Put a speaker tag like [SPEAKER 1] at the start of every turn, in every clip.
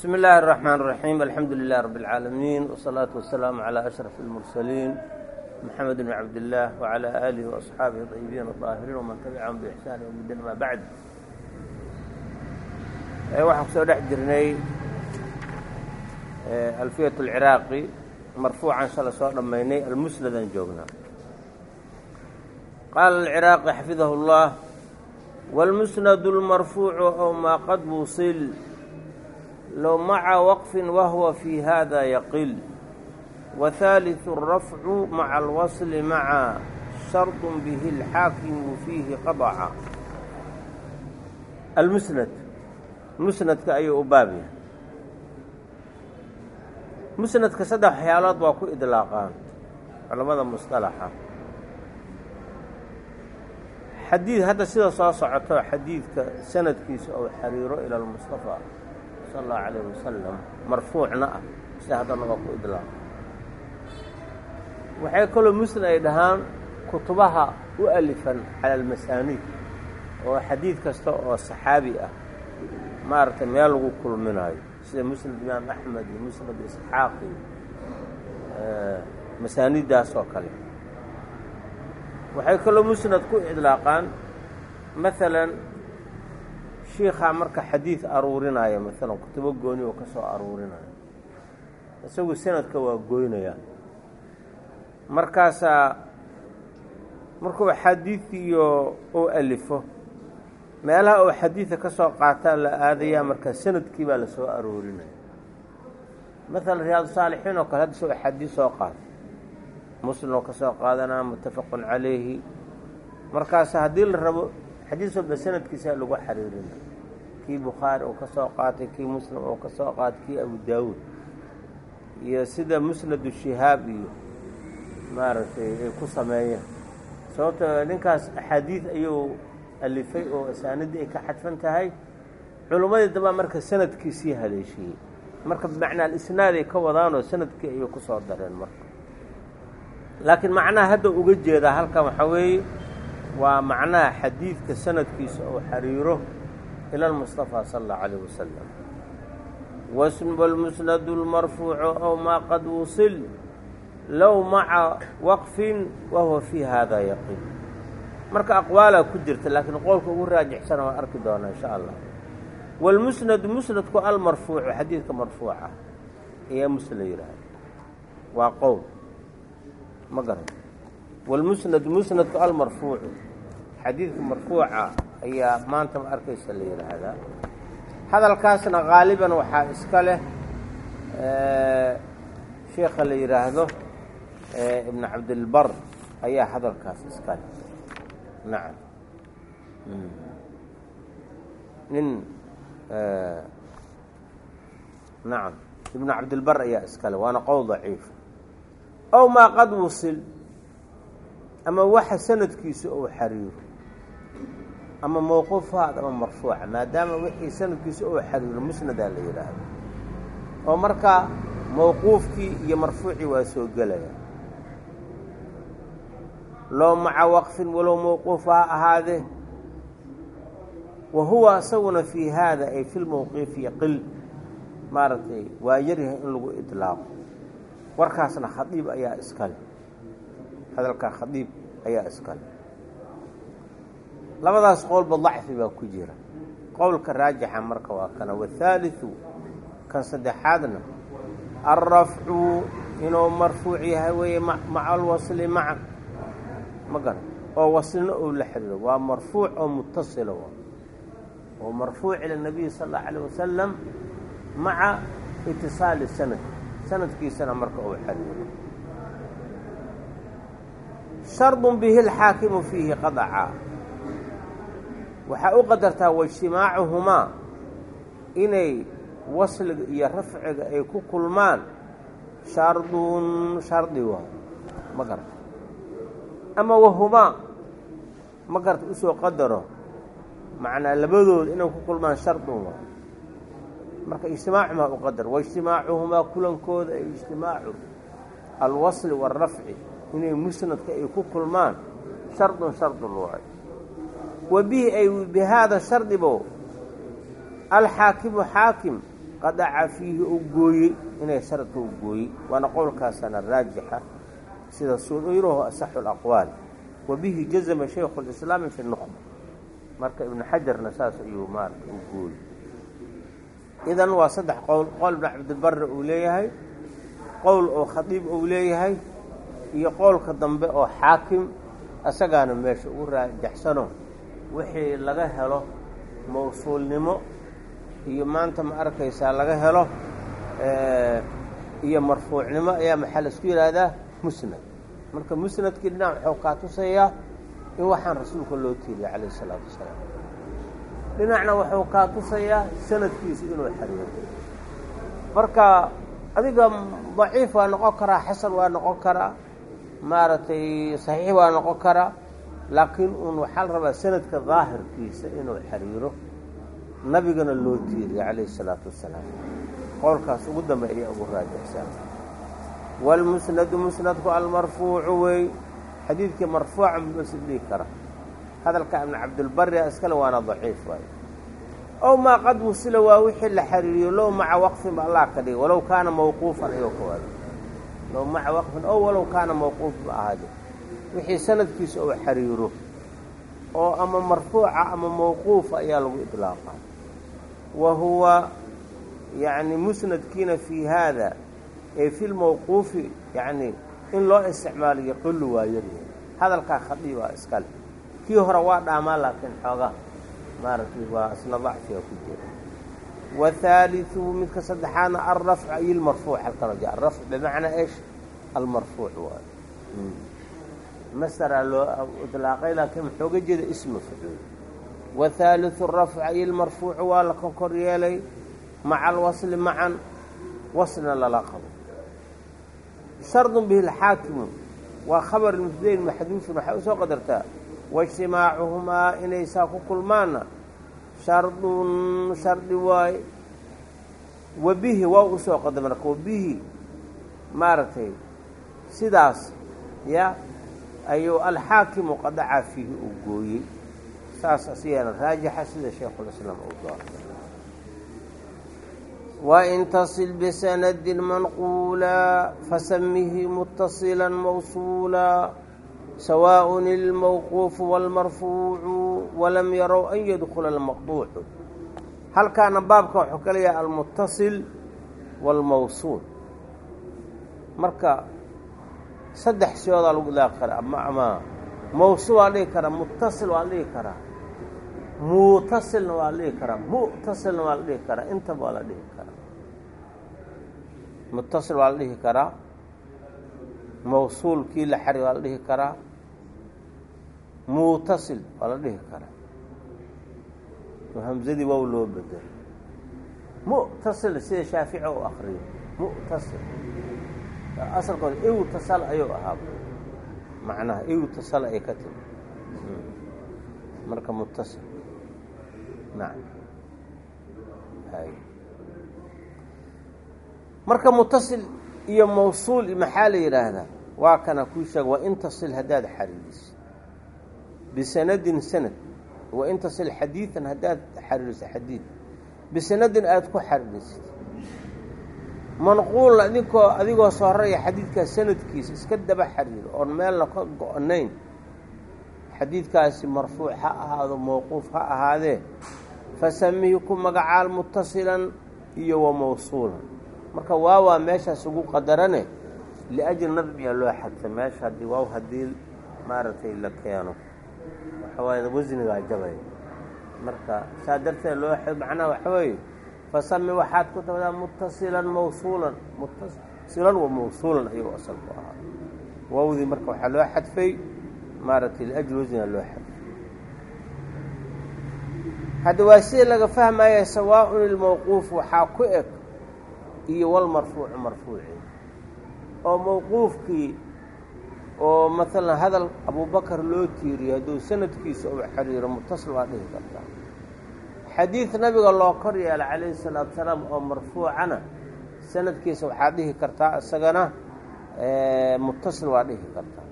[SPEAKER 1] بسم الله الرحمن الرحيم الحمد لله رب العالمين والصلاة والسلام على أشرف المرسلين محمد بن عبد الله وعلى آله وأصحابه الطيبين الطاهرين ومن تبعهم بإحسان يوم الدين ما بعد waxaan kusoo dhex jirnay alfiyat اlciraaqi marfuucan shala soo dhammaynay almusnadaan joognaa qaala alciraaqi xafidahu اllah wاlmusnad اlmarfuucu ow maa qad wusil low maca waqfin wahwa fi hada yaqil وثالث الرفع مع الوصل مع شرط به الحاكم فيه قطع المسند musnadka ayuu u baab yahay musnadka saddex waxyaalood waa ku idlaaqaan culamada musطalaxa xadiid hadda sida soo socoto xadiidka sanadkiisa ou xariiro ila lmustafa sala allahu alayh wasalam marfuucna ah sida haddana waa ku idlaaqa waxay kaloo musnad ay dhahaan kutubaha u alifan cala almasaaniid oo xadiid kasta oo saxaabi ah maaragtay meel lagu kulminaayo sida musnad imaam axmed iyo musnad isxaaq iyo masaanidaas oo kale. Waxay kaloo musnad ku idlaaqaan maalan shiikhaa marka xadiid aruurinaya maalan kutubo gooni oo ka soo aruurinaya isagu sanadka waa goynayaa. Markaasaa markuu xadiidiyo uu alifo meelaha oo xadiida ka soo qaataa la aadayaa marka sannadkii baa la soo aroorinaya maalan riyaadu saalixiin oo kale hadda soo axaadiis soo qaata muslim oo ka soo qaadanaa muttafaqun calayhi. Markaas haddii la rabo xadiis walba sanadkiisaa lagu xariirina kii bukhaari oo ka soo qaatay kii muslim oo ka qaatay kii abu daawuud. Iyo sida musnadu shihaab iyo maaragtay ay ku sameeyeen. Sababto ninkaas axaadiid ayuu alifay oo asaanidii ay ka xadfan tahay culummadii dambaa marka sanadkiisii haleeshiyey. Marka bimacnaa alisnaaday ka wadaanoo sannadkii ayay ku dareen marka. Laakiin macnaha hadda uga jeedaa halkan waxaa weeye waa macnaha xadiidka sanadkiisa oo xariiro ila lmustafaa sala allahu calayh wasalam wlmusnadu lmarfuucu ow maa qad wusil low maca waqfin wahuwa fii hada yaqin marka aqwaalaa ku jirta laakiin qowlka ugu raajixsana waan arki doonaa insha allah. Wاlmusnadu musnadku almarfuucu xadiidka marfuuca. Ayaa musnad la yidhaahda waa qowl. Ma garan wاlmusnadu musnadku almarfuucu xadiidka marfuuca ayaa maanta ma arkaysa la yidhaahdaa hadalkaasna qaaliban waxaa iska leh sheekha la yidhaahdo ibn cabdilbar ayaa hadalkaas iska leh nacam nin nacam ibnu cabdilbar ayaa iskale waana qowl daciif ow maa qad wusil ama waxa sanadkiisa ou xariiro. Ama mowquufaad ama marfuuca maadaama wixii sanadkiisa ou xariiro musnadaa la yidhaahdo oo markaa mowquufkii iyo marfuucii waa soo gelaya loo maca waqfin walow mowquufa ha ahaadee wa huwa isaguna fii haada ay fi lmowqifi yaqil. Maaragtay waa yaryahay in lagu idlaaqo. Warkaasna khadiib ayaa iskale hadalkaa khadiib ayaa iskale. Labadaas qowlba dacfi baa ku jira. Qowlka raajixa marka waa kana wathaalithu kan saddexaadna alrafcu inuu marfuuc yahay weeye maca alwasli maca. Ma garan oo waslina ou la xiriiro waa marfuuc oo mutasila oo marfuuc ila nabiyi sala allahu alayh wasalam maca itisaali sanad. Sanadkiisana marka uu xiriiro shardun bihi alxaakimu fiihi qadaca. Waxaa u qadartaa waijtimaacuhumaa inay wasliga iyo rafciga ay ku kulmaan. Shardun shardi waa ma garata ama wahumaa ma garta u soo qadaro. Macnaa labadooda inay ku kulmaan shardun waa. Marka ijtimaacumaa u qadar waijtimaacuhumaa kulankooda ay ijtimaacu alwasli waalrafci inay musnadka ay ku kulmaan shardun shardun waay wa bihi ay bi haada alxaakimu xaakim qadaca fiihi uu gooyey inay sharadka u gooyey. Waana qowlkaasana raajixa sida suyruhu asaxu alaqwaal wa bihi jazama shaykhu lislaami fi nuqba marka ibnu xajarna saas ayuu maarata u gooyey. Idan waa saddex qowl. Qowl ibnu cabdilbari uu leeyahay qowl oo khadiib uu leeyahay iyo qowlka dambe oo xaakim isagaana meesha ugu raajaxsano wixii laga helo mawsuulnimo iyo maanta ma arkaysaa laga helo iyo marfuucnimo ayaa maxaa la isku yidhaahdaa musnad. Marka musnadkii dhinac wuxuu kaa tusayaa in waxaan rasuulka loo tiiriya calayh isalaatu wasalaam. Dhinacna wuxuu kaa tusayaa sanadkiisa inuu xariiro. Marka adiga daciif waa noqon karaa xasan waa noqon karaa maaragtay saxiix waa noqon karaa laakiin uun waxaa la rabaa sanadka daahirkiisa inuu xariiro nabigana loo tiiriya calayhi isalaatu wassalaam qowlkaas ugu dambe ayaa ugu raajixsan waalmusnadu musnadku almarfuucu wey xadiidkii marfuuca bas dhihi kara hadalka ibnu cabdilbari iskale waana daciif waayo ow maa qad wusila waa wixii la xariiriyo low maca waqfin ba allah ka dhigay walow kaana mawquufan ayuu ka waada low maca waqfin ow walow kaana mawquuf ba ahaade wixii sanadkiisa uu xariiro oo ama marfuuca ama mawquufa ayaa lagu idlaaqa wa huwa yacni musnadkiina fii haada ee fi lmawquufi yacni in loo isticmaaliyo qullu waa yaryahay hadalkaa khadiiba iskale kii hore waa dhaamaa laakiin xoogaa maaragtay waa isna dacfiga ku jira wahaaliثu midka saddexaadna alrafcu ay lmarfuuc halkana ja alrafc bimacnaa esh almarfuuc waayo masdaraa loo idlaaqay laakiin muxuu ga jeeda isma fucuul wahaaliثu rafc ay lmarfuucu waa la konkor yeelay maca alwasli macan waslna lala qabo shardun bihi lxaakimu waa khabar mufdayn maxduufun waxay u soo qadartaa waijtimaacuhumaa inay ku kulmaanna shardun shardi waaye wa bihi waa u soo qadar marka wabihi maaragtay sidaas ya ayuu alxaakimu qadaca fiihi uu gooyey. Saas asigaana raajixa sida shaykhulislaam uu doortay. Wain tasil bisanadin manquula fasamihi mutasila mawsuula sawaaء ilmawquufu wاlmarfuucu walam yarow an yadkula almaqduucu halkaana baabka wuxuu ka leeyahay almutasil wاlmawsuul marka saddex siyoodaa lagu ilaaqi karaa ama mawsuul waa la dhihi karaa mutasil waa la dhihi karaa muutasilna waa la dhihi karaa mu'tasilna waa la dhihi karaa intaba waa la dhihi karaa mutasil waa la dhihi karaa mawsuul kii la xari waa la dhihi karaa muutasil waa la dhihi karaa hamsadii waaw loo bedelo mu'tasil sida shaafici u akriyo mu'tasil. Asalkooda iwtasal ayuu ahaaba macnaha iwtasal ay ka timi marka muttasil nacam hay. Marka muttasil iyo mawsuul maxaa la yidhaahdaa? Waa kana kuu sheega wa in tasil haddaad xariiriso bisanadin sanad wa in tasil xadiidan haddaad xariiriso xadiid bisanadin aada ku xariirisid manquul adinkoo adigoo soo raraya xadiidkaas sanadkiisa iska daba xariiro oon meelna ka go-nayn xadiidkaasi marfuuc ha ahaado mawquuf ha ahaadee fasamihi ku magacaal muttasilan iyo wa mawsuulan marka waawaa meeshaas ugu qadarane liajli nadmiya loo xadfa meesha haddii waaw haddii maaragtay la keeno waxa waaye wasnigaa jabay. Marka saa darteed loo macnaha waxa weeye fasami waxaad ku tabdaa muttasilan mawsuulan muttasilan wa mawsuulan ayuu asal ku ahaa. Waawdii marka waxaa loo xadfay maaragtay liajli wasniga loo xadfay. Hadda waa sida laga fahmaya sawaaءun ilmawquuf waxaa ku eg iyo walmarfuucu marfuuci. Oo mawquufkii oo maalan hadal abubakar loo tiiriyo hadduu sanadkiisa uu xiriiro mutasil waa dhihi kartaa xadiid nabiga loo kor yeela calayhi salaatu salaam oo marfuucana sanadkiisa waxaad dhihi kartaa isagana mutasil waa dhihi kartaa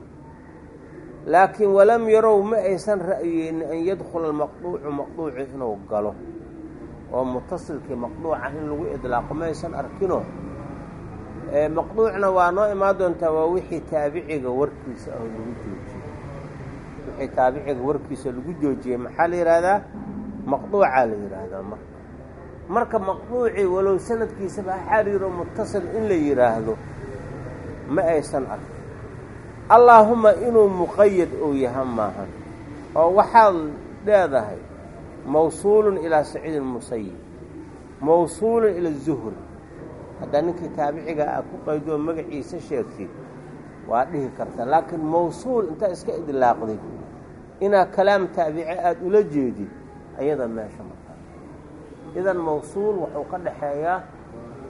[SPEAKER 1] laakiin walam yarow ma aysan ra'yeynin an yadkhula almaqduucu maqduuci inuu galo oo mutasilkii maqduuca in lagu idlaaqo maysan arkino maqduucna waa noo imaan doontaa waa wixii taabiciga warkiisa ah lagu joojiyey. Wixii taabiciga warkiisa lagu joojiyey maxaa la yidhaahdaa maqduucaa la yidhaahdaa marka. Marka maqduucii walow sanadkiisaba xariiro mutasil in la yidhaahdo ma aysan arkin. Allaahuma inuu muqayad ou yaha maahan oo waxaad leedahay mawsuulun ilaa saciid musayib mawsuulun ila zuhri haddaa ninkii taabiciga aad ku qaydoo magaciisa sheegtid waa dhihi karta. Laakiin mawsuul intaa iska idlaaqdid inaad kalaam taabici aada ula jeedid ayada meesha markaa idan mawsuul wuxuu ka dhaxeeyaa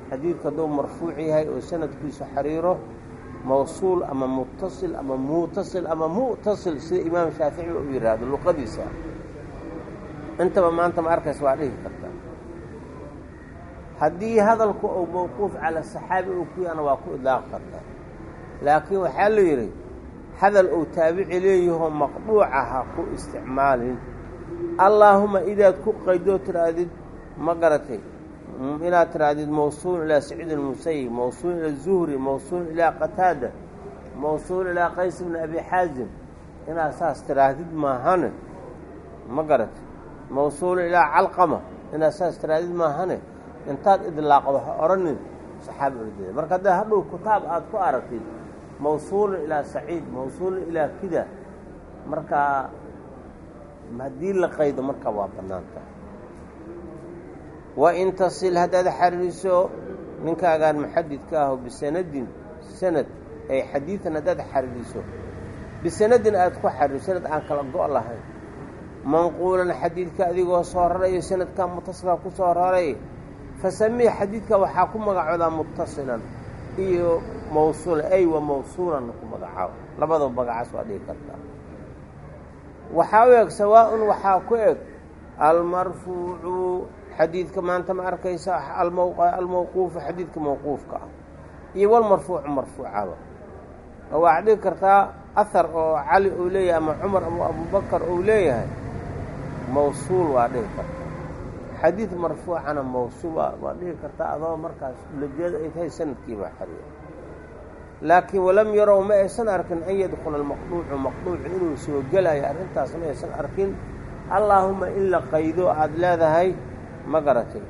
[SPEAKER 1] xadiidku hadduu marfuuc yahay oo sanadkiisu xariiro mawsuul ama muttasil ama muutasil ama mu'tasil sida imaam shaafici uu yidhaahdo luqadiisa. Intaba maanta ma arkaysa waa dhihi kartaa haddii hadalku uu mawquuf cala saxaabi uu ku yaana waa ku idlaaqi kartaa laakiin waxaa la yidhi hadal uu taabici leeyahoo maqduuca ha ku isticmaalin. Allaahuma idaad ku qaydoo tihaahdid ma garatay. Inaad tihaahdid mawsuulun ilaa saciid almusayib mawsuulun ila zuhri mawsuulun ilaa qataada mawsuulun ilaa qays bni abi xaazim. Inaad saas tiraahdid maahane ma garatay. Mawsuulun ilaa calqama inaad saas tirahdid maahane intaad idlaaqdo ha odhanin saxaabi olajeeda marka haddaa hadhow kitaab aada ku aragtid mawsuulun ilaa saciid mawsuulun ilaa kida markaa haddii la qaydo markaa waa bannaan tahay wa in tasil haddaad xariiriso ninkaagaan muxadidka aho bisanadin sanad ay xadiidan haddaad xariiriso bisanadin aad ku xariiriso sanad aan kala go' lahayn. Manquulan xadiidka adigoo soo rarayo sanadkaa mutasilka ku soo raray fasamii xadiidka waxaa ku magacoodaa muttasilan iyo mawsuulan ay wa mawsuulan ku magacaabo labadaba magacaas waa dhihi kartaa waxaa u eg sawaa-un waxaa ku eg almarfuucu xadiidka maanta ma arkaysa almawquufu xadiidka mawquufka ah iyo walmarfuucu marfuucaba oo waxaad dhihi kartaa ahar oo cali uu leeyahay ama cumar ama abubakar uu leeyahay mawsuul waa dhihi kartaa xadiid marfuucana mawsuul waa dhihi kartaa adoo markaas ulajeeda ay tahay sanadkiibaa xariya. Laakiin walam yarow ma aysan arkin an yadkula almaqduucu maqduucu inuu soo gelayo arrintaas ma aysan arkin. Allaahuma in la qaydo aada leedahay ma garatay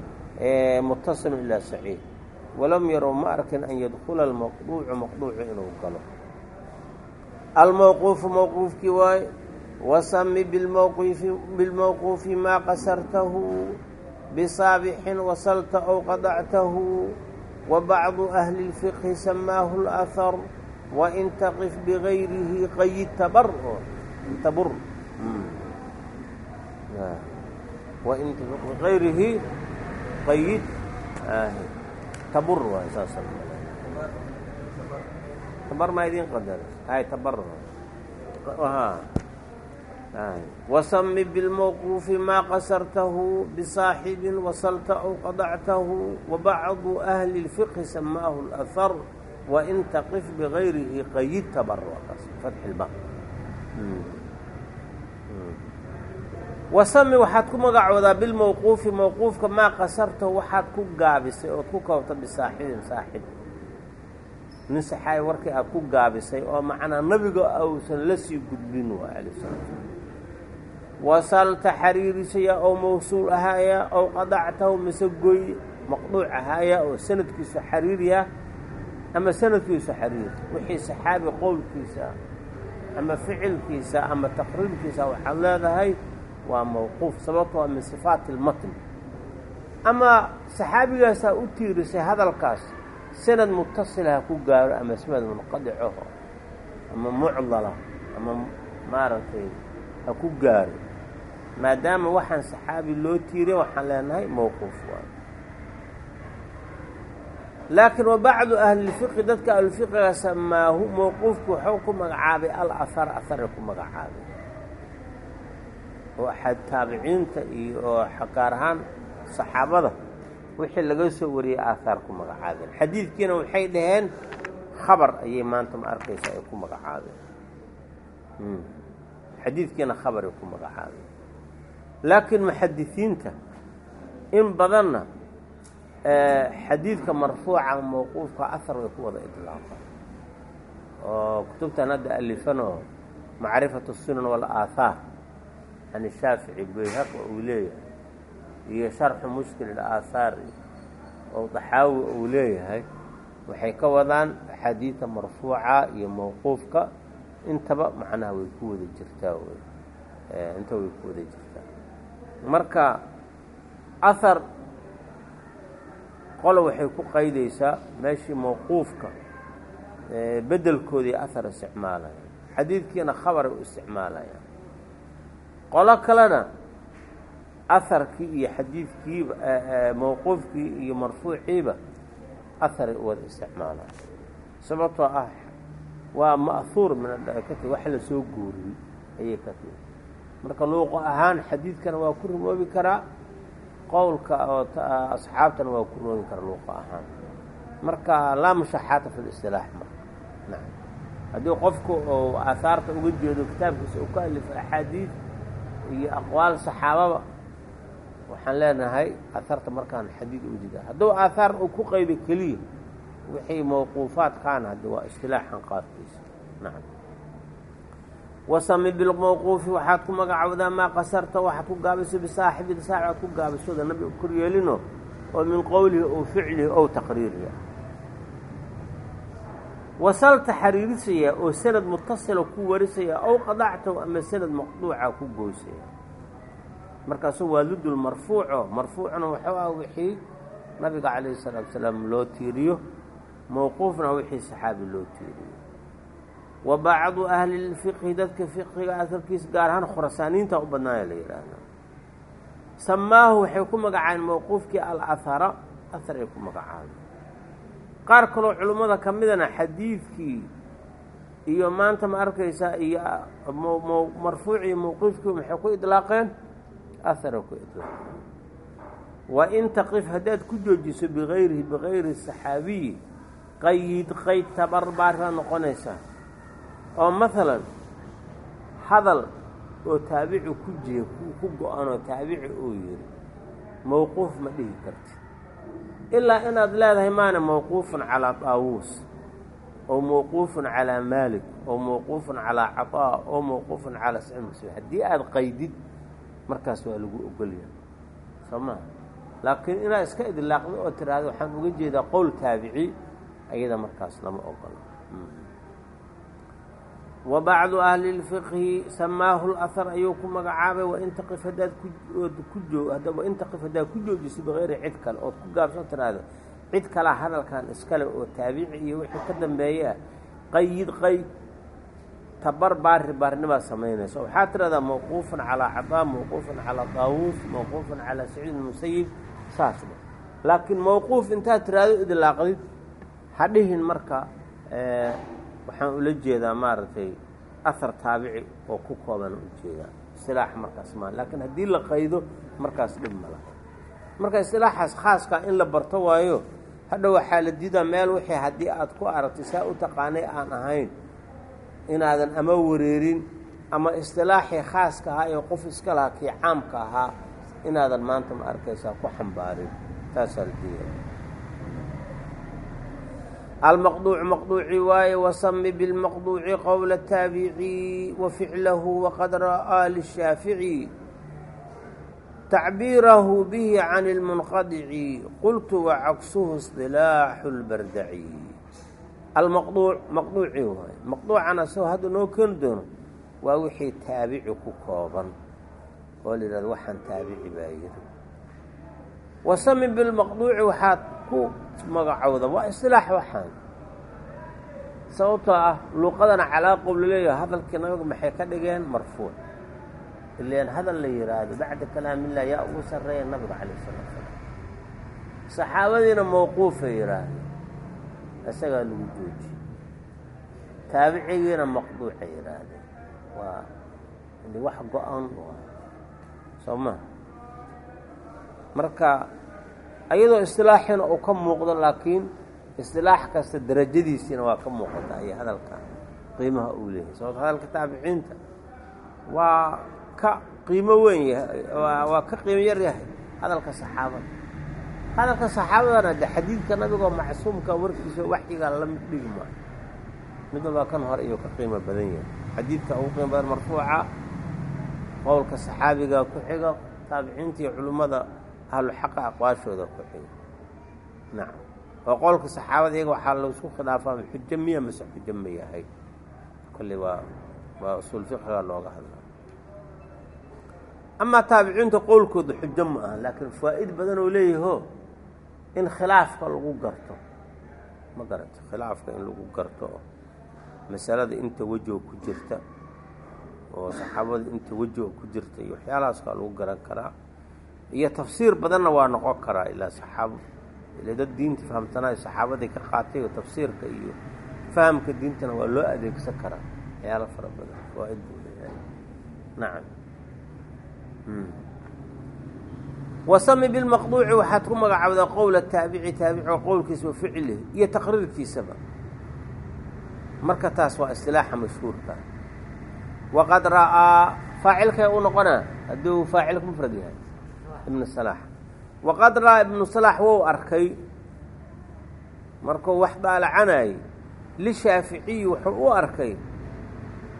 [SPEAKER 1] muttasilun ilaa saciid. Walam yarow ma arkin an yadkula almaqduucu maqduucu inuu galo. Almawquufu mawquufkii waaye wasami bilmawquufi maa qasartahu bisaabixin wasalta ow qadactahu wabacdu ahli اlfiqhi samaahu اlahar wain taqif bigayrihi qayid tabar tabur wain taqif bigayrihi qayid tabur waay saas tabar maa idin qadar hay tabar wasami bilmawquufi maa qasartahu bisaaxibin wasalta ow qadactahu wabacdu ahli اlfiqhi samaahu اlahar wain taqif bigayrihi qayid tabar fatxilba wasami waxaad ku magacoodaa bilmawquufi mawquufka maa qasartahu waxaad ku gaabisay ood ku koobta bisaaxibin saaxib nin saxaabi warkii aad ku gaabisay oo macnaa nabiga ausan la sii gudbin waa alay salatu wasalta xariirisaya oo mawsuul ahaaya ow qadactahu mise goy maqduuc ahaaya oo sanadkiisu xariiriya ama sanadkiisu xariir wixii saxaabi qowlkiisa ama ficilkiisa ama taqriirkiisa waxaad leedahay waa mawquuf sababto waa min sifaati ilmatn ama saxaabigaasaa u tiirisay hadalkaas sanad mutasila ku gaaro ama sanad munqadicaho ama mucdala ama maaragtay ha ku gaaro maadaama waxaan saxaabi loo tiirin waxaan leenahay mawquuf waay laakiin wabacdu ahlilfiqi dadka ahlulfiqiga samaahu mawquufku waxuu ku magacaabay al ahar aharay ku magacaabay. Oo axad taabiciinta iyo oo gaar ahaan saxaabada wixii laga soo wariyey aahaar ku magacaabeen. Xadiidkiina waxay dhaheen khabar ayay maanta ma arkaysa ay ku magacaabeen. Xadiidkiina khabaray ku magacaabeen laakiin muxadisiinta in badanna xadiidka marfuuca mawquufka ahar way ku wada idlaaqaan. Oo kutubtan hadda alifanoo macrifatu sunan wal-aathaar can shaafici bayhaqa uu leeyahay iyo sharxu mushkil aathaar oo daxaawi uu leeyahay waxay ka wadaan axaadiida marfuuca iyo mawquufka. Intaba macnaha way ku wada jirtaa wy inta way ku wada jirtaa marka ahar qolo waxay ku qaydaysaa meeshii mawquufka bedelkoodii ahar isticmaalaya xadiidkiina khabaray u isticmaalayaan qolo kalena aharkii iyo xadiidkiiba mawquufkii iyo marfuuciiba aharay u wada isticmaalaya sababtoo ah waa ma'huur min adhakati wax la soo guuriyey ayay ka timi marka luuqo ahaan xadiidkana waa ku rumoobi karaa. Qowlka asxaabtana waa ku rumoobi karaa luuqo ahaan. Marka laa mushaxaata fi listilaax marka. Nacam haddii qofku uu aahaarta uga jeedo kitaabkiisa uu ka alifo axaadiid iyo aqwaal saxaababa waxaan leenahay aahaarta markaan xadiid u jida hadduu aahaar uu ku qaydo keliya wixii mawquufaadkaana haddi waa istilaaxan qaadkiisa. Nacam wasami bilmawquufi waxaad ku magacowdaa maa qasarta waxaad ku gaabiso bisaaxibin saaxib aad ku gaabisooda nabiga kor yeelino oo min qowlihi ow ficlihi ow taqriirihi wasalta xariirisaya oo sanad mutasila ku warisaya ow qadactahu ama sanad maqduuca ku goysaya. Markaasu waa ludul marfuuco marfuucna waxuu ah wixii nabiga calayhi salaatu salaam loo tiiriyo mawquufna wixii saxaabi loo tiiriyo wa bacdu ahli lfiqhi dadka fiqiga asalkiisa gaar ahaan khurasaaniinta u badnaaya la yidhaahdaa samaahu waxay ku magacaabeen mawquufkii alahara ahar ay ku magacaabeen qaar kaloo culimmada ka midana xadiidkii iyo maanta ma arkaysaa iyo marfuuc iyo mawquufkii maxay ku idlaaqeen aharay ku idlaaqeen. Wa in taqif haddaad ku joojiso bigayrihi bigayri saxaabiyi qayid qayd tabarbaarkaa noqonaysaa oo maalan hadal oo taabici ku jira ku go-anoo taabici uu yidhi mawquuf ma dhihi karti ilaa inaad leedahay maana mawquufun calaa daawuus oo mawquufun calaa maalik oo mawquufun calaa cataa oo mawquufun calaa sacid muslim. Haddii aada qaydid markaas waa lagu ogolyahay. Soo laakiin inaad iska idlaaqdo oo tiraahdo waxaan uga jeedaa qowl taabici ayada markaas lama ogola wa bacdu ahli lfiqhi samaahu lahar ayuu ku magacaabay wain taqif haddaad kuwain taqif haddaad ku joojiso bikayri cid kale ood ku gaabsoo tiraahdo cid kalea hadalkan iskale oo taabici iyo wixii ka dambeeya qayid qayd tabar baari baarnimaad samaynaysa waxaa tirahdaa mawquufun calaa cadaa mawquufun calaa daawuus mawquufun calaa saciid musayib saas laakiin mawquuf intaad tiraahdo idlaaqdid ha marka waxaan ula jeedaa maaragtay ahar taabici oo ku kooban u jeedaa istilaaxa markaas maa laakiin haddii la qaydo markaas dhib ma laha. Marka istilaaxaas khaaskaa in la barto waayo hadha waxaa la diidaa meel wixii haddii aad ku aragtay saa u taqaanay aan ahayn inaadan ama wareerin ama istilaaxii khaaska ahaa ee qof iska lahaa kii caamka ahaa inaadan maanta ma arkaysaa ku xambaarin. Taasaa la diidaa almaqduuc maqduuci waaye wasami bilmaqduuci qowla taabici wa ficlahu waqad ra'aa lishaafici tacbiirahu bihi can اlmunqadici qultu wacagsuhu isilaaxu اlbardaci almaqduuc maqduuci waaye maqduucana soo hadda noo keeni doono waa wixii taabici ku kooban oo la yidhahdo waxaan taabici baa yiri wasami bilmaqduuci waxaad ku magacowda waa istilaax waxaan. Sababtoo ah luuqadana calaaqob la leeyahay hadalkii nabiga maxay ka dhigeen? Marfuuc. Ilaan hadal la yidhaahdo bacda kalaamillah yaa ugu sarreeya nabiga calayh isalaatu salaam. Saxaabadiina mawquufay yidhaahdeen isagaa lagu joojiyey. Taabicigiina maqduucay yidhaahdeen waa wax go-an soo maha marka ayadoo istilaaxiina uu ka muuqdo laakiin istilaax kasta darajadiisiina waa ka muuqata iyo hadalka qiimaha uu leeyahay. Sababto hadalka taabiciinta waa ka qiimo weyn yahay waa ka qiimo yar yahay hadalka saxaabada. Hadalka saxaabadana de xadiidka nabigoo macsuumka warkiisa waxyigaa la mid dhigi maayo mid walbaa kan hore iyuu ka qiimo badan yahay. Xadiidka ugu qiimo badan marfuuca qowlka saxaabiga ku xiga taabiciinta iyo culimmada ahlu xaqa aqwaashooda ku xiga nacam oo qowlka saxaabada iyaga waxaa la isku khilaafaa xujo miya mase xujo ma yahay. Kolley waa waa usuul fiqiga looga hadlaa. Amaa taabiciinta qowlkooda xujo ma aha laakiin faa'id badan oo leeyaho in khilaafka lagu garto. Ma garata khilaafka in lagu garto oo masalada inta wejiga ku jirta oo saxaabada inta wejiga ku jirta iyo waxyaalahaaskaa lagu garan karaa iyo tafsiir badanna waa noqon karaa ilaa saxaabo. Ila dad diinta fahamsanaayo saxaabaday ka qaatay oo tafsiirka iyo fahamka diintana waa loo adeegsan karaa. Waxyaala fara badan fawaaid nacam. Wasami bilmaqduuci waxaad ku magacaabdaa qowla taabici taabici oo qowlkiisa wa ficlih iyo taqriirkiisaba. Marka taas waa istilaaxa mashhuurka. Waqad ra'aa faacilkay u noqonaa hadduu faacilka mufrad yahay ibnu salaax waqad ra'aa ibnu salaax wou arkay. Markuu wax daalacanayay lishaaficiyi wuxuu u arkay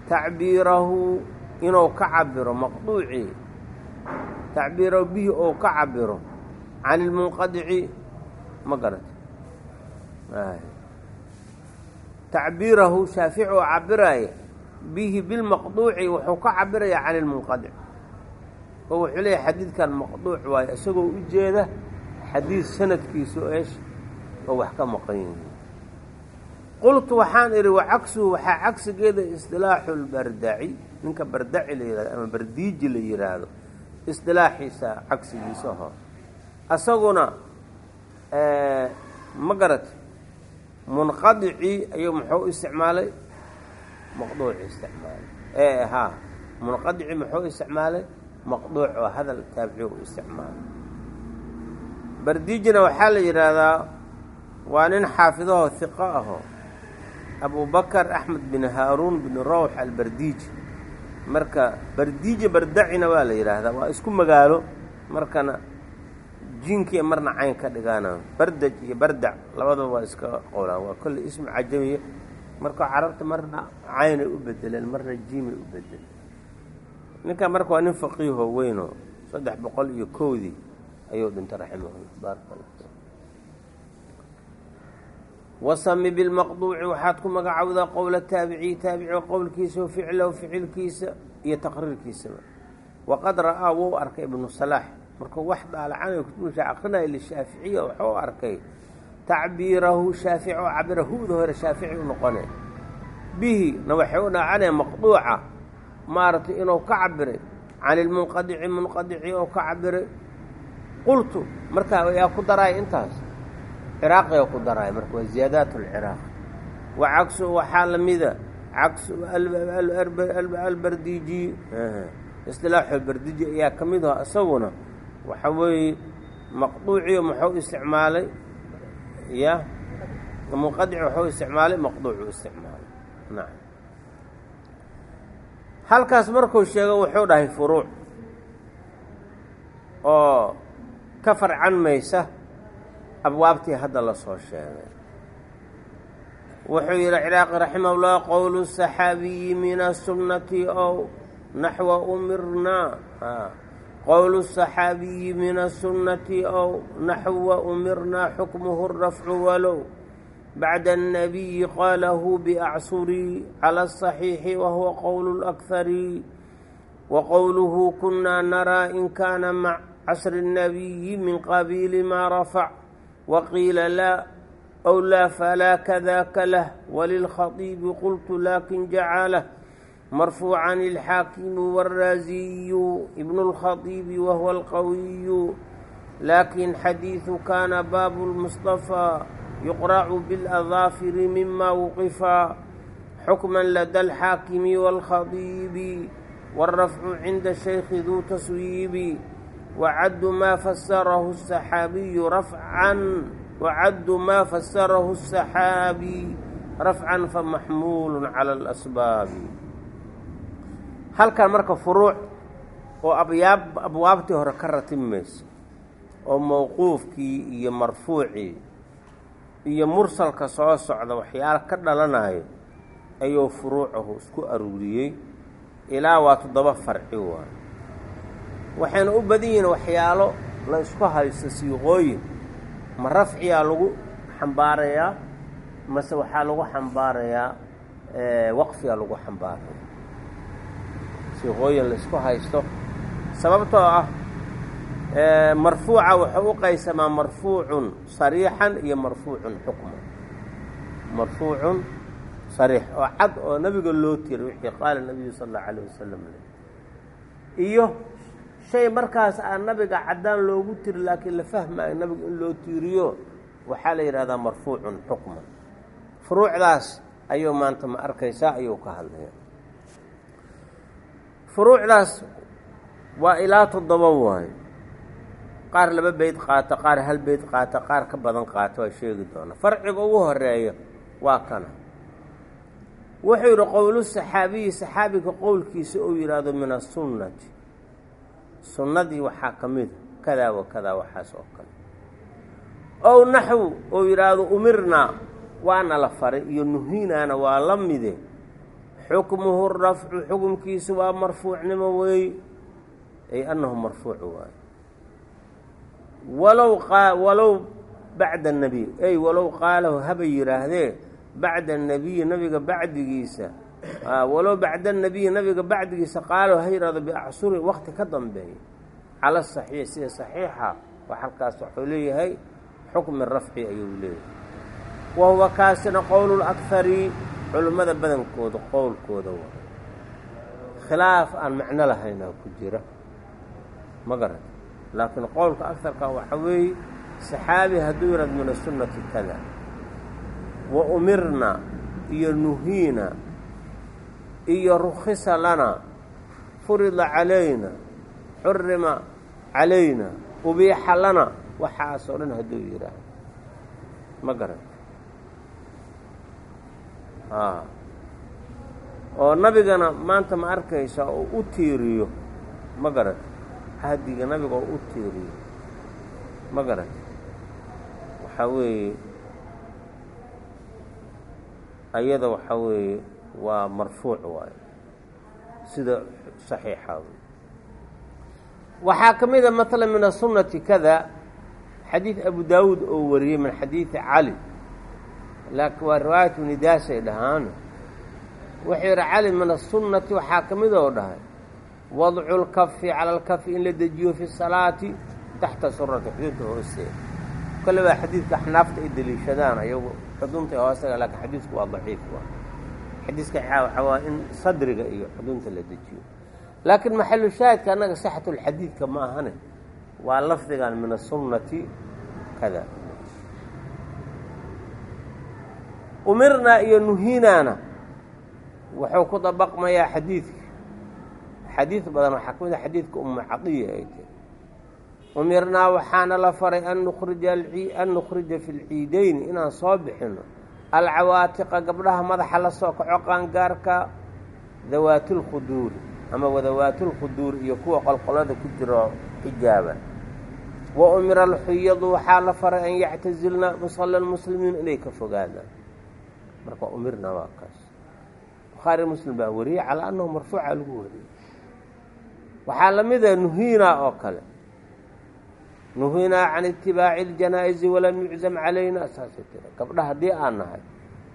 [SPEAKER 1] tacbiirahu inuu ka cabiro maqduuci. Tacbiirahu bihi ou ka cabiro can ilmunqadici ma garata tacbiirahu shaafici oo cabiraaya bihi bilmaqduuci wuxuu ka cabirayaa can ilmunqadic oo wuxuu leeyahay xadiidkan maqduuc waayo isagoo u jeeda xadiid sanadkiisu eesh oo wax ka maqan yihiin. Qultu waxaan idhi wacagsuhu waxaa cagsigeeda isdilaaxu lbardaci ninka bardaci la yihahdo ama bardiiji la yidhaahdo isdilaaxiisa cagsigiisa hor asaguna ma garat munqadicii ayuu muxuu isticmaalay? Maqduuci isticmaalay. Ee haa munqadicii muxuu isticmaalay maqduuc oo hadal taabici u isticmaalay bardiijina waxaa la yidhaahdaa waa nin xaafidahoo hiqo ahoo abubakar axmed bin haaruun bin rawx albardiiji marka bardiiji bardacina waa la yidhaahdaa waa isku magaalo markana jiinkiiya marna cayn ka dhigaana. Bardaj iyo bardac labadaba waa iska qowlaan waa kolley ismu cajamiya marka carabta marna caynay u bedeleen marna jiimay u bedeleen ninkan marka waa nin faqiiho weynoo saddex boqol iyo kowdii ayuu dhintay raximahullah baaraka alla wasami bilmaqduuci waxaad ku magacowdaa qowla taabiciyi taabici qowlkiisa ficlahu ficilkiisa iyo taqriirkiisaba. Waqad ra'aa wou arkay ibnu salaax. Markuu wax daalacanayo kutubusha akrinaya lishaaficiya waxuu arkay tacbiirahu shaafici oo cabira hu'da hore shaafici u noqone bihi na waxay u dhaacanaya maqduuca maaragtay inuu ka cabiray can ilmunqadici munqadici oo ka cabiray qultu markaa yaa ku daraya intaas. Ciraaqiga ku daraya marka waa ziyaadaat lciraaq wa cagsu waxaa lamida cagsu albardiiji istilaaxu albardiiji ayaa ka mid aho isaguna. Waxa weeye maqduuciyo muxuu isticmaalay? Ya munqadici wuxuu isticmaalay? Maqduucu isticmaalay. Nacam halkaas markuu sheego wuxuu dhahay furuuc. Oo ka farcan maysa abwaabtii hadda la soo sheegay. Wuxuu yidhi ciraaqi raximah ullah qowlu saxaabiyi min asunnati ow naxwa umirnaa qowlu saxaabiyi min asunnati ow naxwa umirnaa xukmuhu rafcu walow bacd الnabiyi qaalahu bأcsuri calى الصaxiixi wahuwa qowl اlأkhari waqowluhu kunaa naraa in kaana mac casri الnabiyi min qabiili maa rafac waqiila laa ow laa falaa kadaaka lah walilkhadiibi qultu laakiin jacalah marfuucan ilxaakimu wاlraasiyu ibnu اlkhadiibi wahuwa alqawiyu laakiin xadiidu kana baabu lmusطafaa yuqracu biاladaafiri mima wuqifa xukman lada alxaakimi wاlkhadiibi wاlrafcu cinda shaykhi duu taswiibi wacaddu maa fasarahu الsaxaabiyu rafcan wacaddu maa fasarahu الsaxaabi rafcan famaxmuulu cala alasbaabi halkan marka furuuc oo abyaab abwaabtii hore ka ratib mayso oo mowquufkii iyo marfuucii iyo mursalka soo socda waxyaalo ka dhalanayo ayuu furuucahu isku aruuriyey ilaa waa toddoba farci waayo waxayna u badan yihiin waxyaalo la isku haysto siiqooyin ma rafciyaa lagu xambaarayaa? Mase waxaa lagu xambaarayaa waqfiyaa lagu xambaaraya siiqooyin la isku haysto. Sababtoo ah marfuuca wuxuu u qaysamaa marfuucun sariixan iyo marfuucun xukman marfuucun sariix oo cad oo nabiga loo tiray wixii qaala nabiyu sala allahu calayh wasalam iyo shay markaas aan nabiga caddaan loogu tiri laakiin la fahmaayo nabiga in loo tiiriyo waxaa la yidhahdaa marfuucun xukman furuucdaas ayuu maanta ma arkaysaa ayuu ka hadlaya furuucdaas waa ilaa toddoba waayo qaar laba beyd qaata qaar hal beyd qaata qaar ka badan qaata waa sheegi doona. Farciga ugu horreeya waa kana. Wuxuu yidhi qowlu saxaabiyi saxaabiga qowlkiisa uu yidhaahdo min asunnati sunnadii waxaa ka mida kadaa wa kadaa waxaas oo kale. Ow naxw uu yidhaahdo umirnaa waana la faray iyo nuhiinaana waa la mide. Xukmuhu rafcu xukumkiisa waa marfuucnimo weey. Ay annahu marfuucu waayo walow walow bacda annabiy ey walow qaalahu habay yidhaahdee bacda annabiyi nabiga bacdigiisa. Walow bacda annabiyi nabiga bacdigiisa qaalahu ha yidhahdo biacsuri wakti ka dambeeya. Cala saxiix sida saxiixa waa halkaas waxuu leeyahay xukmi rafci ayuu leeyahay. Wa huwa kaasina qowlulakari culimmada badankooda qowlkooda waa khilaaf aan macno lahaynaa ku jira. Ma garan laakiin qowlka agarka waxa weeye saxaabi hadduu yihahdo min asunnati kada wa umirna iyo nuhiina iyo rukhisa lana furida calayna xurima calayna ubiixa lana waxaasoo dhan hadduu yidhaahdo ma garan. Oo nabigana maanta ma arkaysa oo u tiiriyo. Ma garan hadiga nabiga oo u tiiriyo ma garan waxaa weeye ayada waxaa weeye waa marfuuc waayo sida saxiixa wey waxaa ka mida matala min asunati kada xadiid abu daawuud oo wariyey min xadiidi cali. Laakiin waa riwaayatu nidaasay dhahaan. Wuxuu yidhi cali min asunati waxaa ka mid oo dhahay wadcu lkafi cala alkafi in la dejiyo fi salaati taxta surati xudunta hoosteeda baa xadiidka axnaafta ay deliishadaan ayagu xudunta hoostaga laakiin xadiidku waa daciif xadiiska waxaa waa in sadriga iyo xudunta la dejiyo. Laakiin maxalu shaahidka annaga saxatulxadiidka ma ahane waa lafdigan min asunnati kada. Umirnaa iyo nuhiinaana wuxuu ku dabaqmayaa xadiidka xadiid badan waxaa ka mid a xadiidka umu cadiya ay tiri. Umirnaa waxaana la faray an nukhrija an nukhrija fi lciideyni inaan soo bixino. Alcawaatiqa gabdhaha madaxa la soo kaco qaangaarka dawaatulkhuduuri ama wadawaatulkhuduur iyo kuwa qolqolada ku jiro xijaaban wa umira alxuyadu waxaa la faray an yactazilna musalla lmuslimiin inay ka fogaadaan. Marka umirna waa kaas. Bukhaari muslim baa wariyey calaa annahu marfuuca lagu wariyey waxaa la mida nuhiinaa oo kale. Nuhiinaa can itibaaci iljanaa'izi walam yuczam calayna saasay tira gabdha haddii aan nahay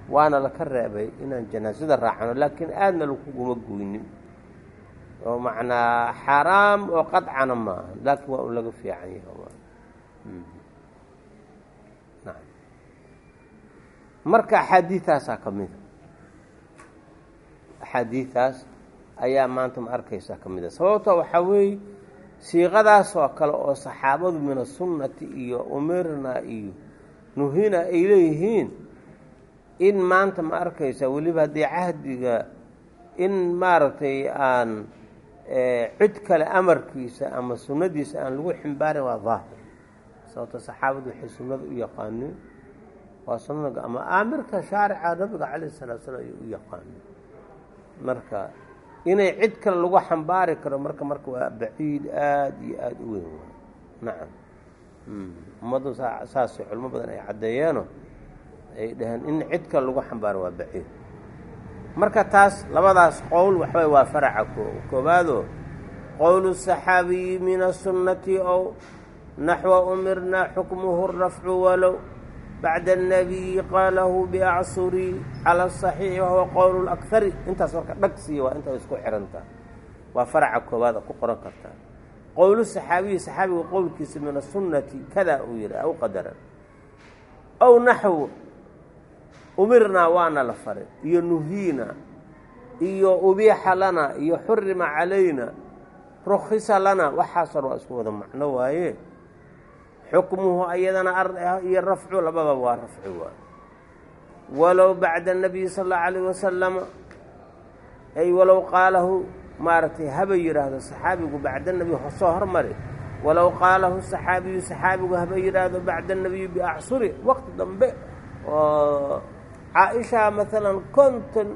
[SPEAKER 1] waana laka reebay inaan janaasada raacano laakiin aadna laguguma goynin. Oo macnaa xaaraam oo qadcana ma aha laakiin waa un laga fiican yahay marka axaadiidaasaa ka mida axaadiidaas ayaa maanta ma arkaysaa ka mid a. Sababto waxaa weeye siiqadaas oo kale oo saxaabadu min asunnati iyo umirna iyo nuhina ay leeyihiin in maanta ma arkaysaa weliba haddii cahdiga in maaragtay aan cid kale amarkiisa ama sunnadiisa aan lagu ximbaarin waa daahir. Sababto saxaabadu waxay sunnada u yaqaaniin waa sunnaga ama aamirka shaarica nabiga calayh salatu slam ayay u yaqaaniin. Marka inay cid kale lagu xambaari karo marka marka waa baciid aada iyo aada u weyn waay nacam. Ummaddu saasay culmo badan ay caddeeyeeno ay dhaheen in cidka lagu xambaaro waa baciid. Marka taas labadaas qowl waxbay waa faraca koobaadoo qowlu saxaabiyi min asunnati ow naxwa umirnaa xukmuhu rafcu walow bacda annabiyi qaalahu biacsuri cala asaxiixi wahuwa qowlu lakari intaas marka dhagsiya waa intaa isku xihantaa waa faraca koobaad ku qoran kartaa qowlu saxaabiyi saxaabiga qowlkiisa min asunnati kada uu yihi aw qadaran ow naxwu umirnaa waana la faray iyo nuhiina iyo ubiixa lana iyo xurima calayna rukhisa lana waxaasoo waa isku wada macno waaye xukmuhu ayadana iyo rafcu labada waa rafci waay walow bacda annabiyi sal allau alayh wasalama ay walow qaalahu maaragtay haba yidhaahdo saxaabigu bacda nebi soo hormari. Walow qaalahu saxaabiyu saxaabigu haba yidhaahdo bacda annabiyi biacsuri waqti dambe oo caa-ishaa maalan konton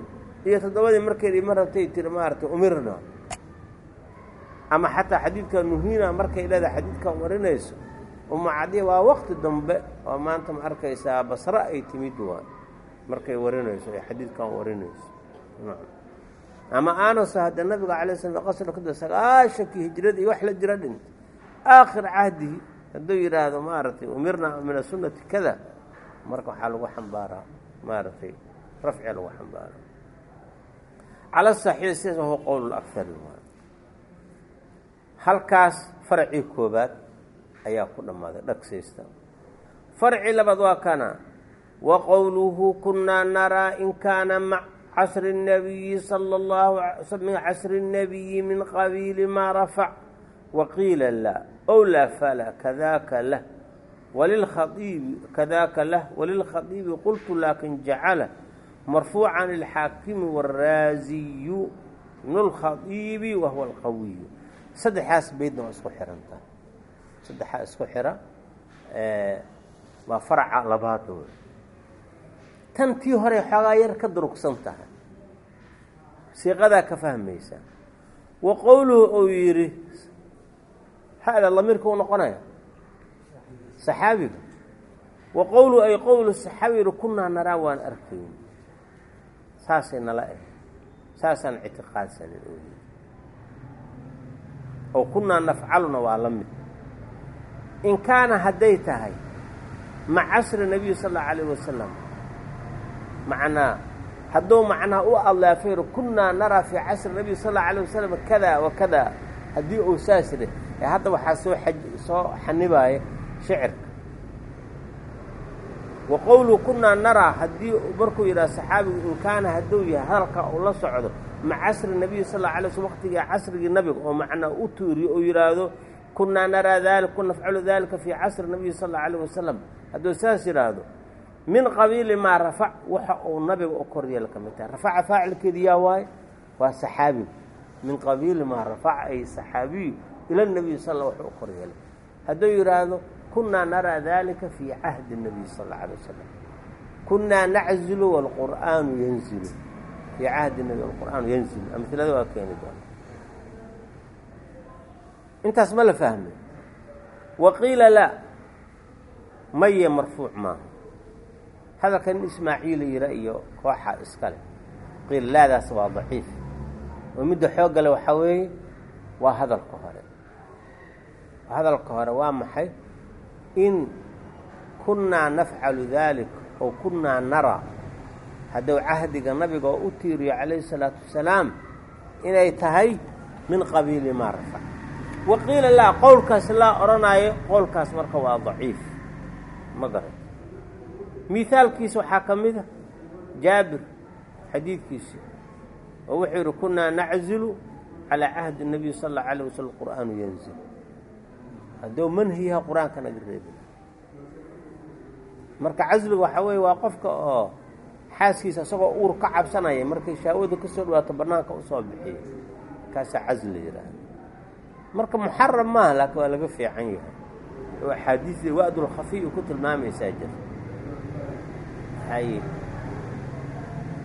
[SPEAKER 1] iyo toddobadii markeedii ma rabtay tiri maaragtay umirna. Ama xataa xadiidka nuhina markay leedahay xadiidkan warinayso uma cadiya waa waqti dambe oo maanta ma arkaysaa basre ay timid waa markay warinayso ay xadiidkan warinayso. Ama aanusa hadda nabiga calay slam qasr kada sagaashankii hijrada iyo wax la jira dhintay aakhir cahdihi hadduu yidhaahdo maaragtay umirna min asunati kada marka waxaa lagu xambaaraa maaragtay rafciga lagu xambaaraa. Cala saxiix sidaas wahuwa qowl akari waa halkaas faracii koobaad ayaa ku dhammaaday dhagsaysta farci labaad waa kana wa qowluhu kunaa naraa in kaana mac casri الnabiyi salى اllahu min casri الnabiyi min qabiili maa rafac waqiila laa ow laa fala kadaka lah walilkhaiibi kadaka lah walilkhadiibi qultu laakin jacala marfuucan ilxaakimi wاraaziyu min اlkhadiibi wahuwa alqawiyu saddexaas beydna waa isku xirantaa saddexaa isku xira waa faraca labaad tan tii hore xoogaa yar ka durugsan tahay. Siiqadaa ka fahmaysaa wa qowluhu uu yidhi hada lamiirka u noqonaya saxaabiga wa qowluhu ay qowlu saxaabi kunaa naraa waan arkayn. Saasay nala eh saasaan ictiqaadsanin oo kunaa nafcaluna waa la mid in kaana hadday tahay maca casri nabiyi sal allau alayh wasalam macnaa hadduu macnaha u adlaafayro kunaa naraa fii casri nabiy sal allau alayh wasalam kada wa kada haddii uu saas yidhi ee hadda waxaa soo a soo xanibaaya shicirka wa qowluhu kunaa naraa haddii markuu yidhaha saxaabigu in kaana hadduu yahay hadalka uu la socdo maca casri nabiyi sal alla alay slm waqtigii casrigii nabiga oo macnaa u tuuriyo oo yidhaahdo kunaa naraa dalik ku nafcalu dalika fii casri nabiyi sal alla alayh wasalam hadduu saas yidhaahdo min qabiili maa rafac waxa uu nabiga u koryeela ka mid tahay. Rafaca faacilkeedi yaa waaye? Waa saxaabigu min qabiili maa rafaca ay saxaabiyu ila nabiyi sal wuxuu u koryeelay hadduu yidhaahdo kunaa naraa dalika fii cahdi nabiy sal alla alay wasalam kunaa naczilu waalqur'aanu yanzilu. Fii cahdi nabi alqur'aanu yanzilu. Amilada waa keeni doona intaas ma la fahmay wa qiila laa maye marfuuc maaha. Hadalka nin ismaaciila yira iyo kooxa iskale qiila laadaas waa daciif. Oo midda xooggale waxaa weeye waa hadalka hore. Hadalka hore waa maxay? In kunnaa nafcalu dalik oo kunnaa naraa hadduu cahdiga nabiga oo u tiiriyo calayhi salaatu wasalaam inay tahay min qabiili maa rafac waqiila laa qowlkaas laa odhanaayo qowlkaas marka waa daciif. Ma garan miaalkiis waxaa ka mid a jaabir xadiidkiisi oo wuxuu yidhi kunaa naczilu calaa cahdi nabiy sal alla alayh waslm qur'aanu yanzil haddou manhiyaha qur'aanka naga reebi marka casligu waxaa weeye waa qofka oo xaaskiisa isagoo uur ka cabsanaya markay shaawadu ka soo dhawaato bannaanka u soo soo bixiya kaasaa casli yidhaahda marka muxaram maaha laakiin waa laga fiican yahay. Oo axaadiisda wa'dulkhafiy ku tilmaamaysaa jirta.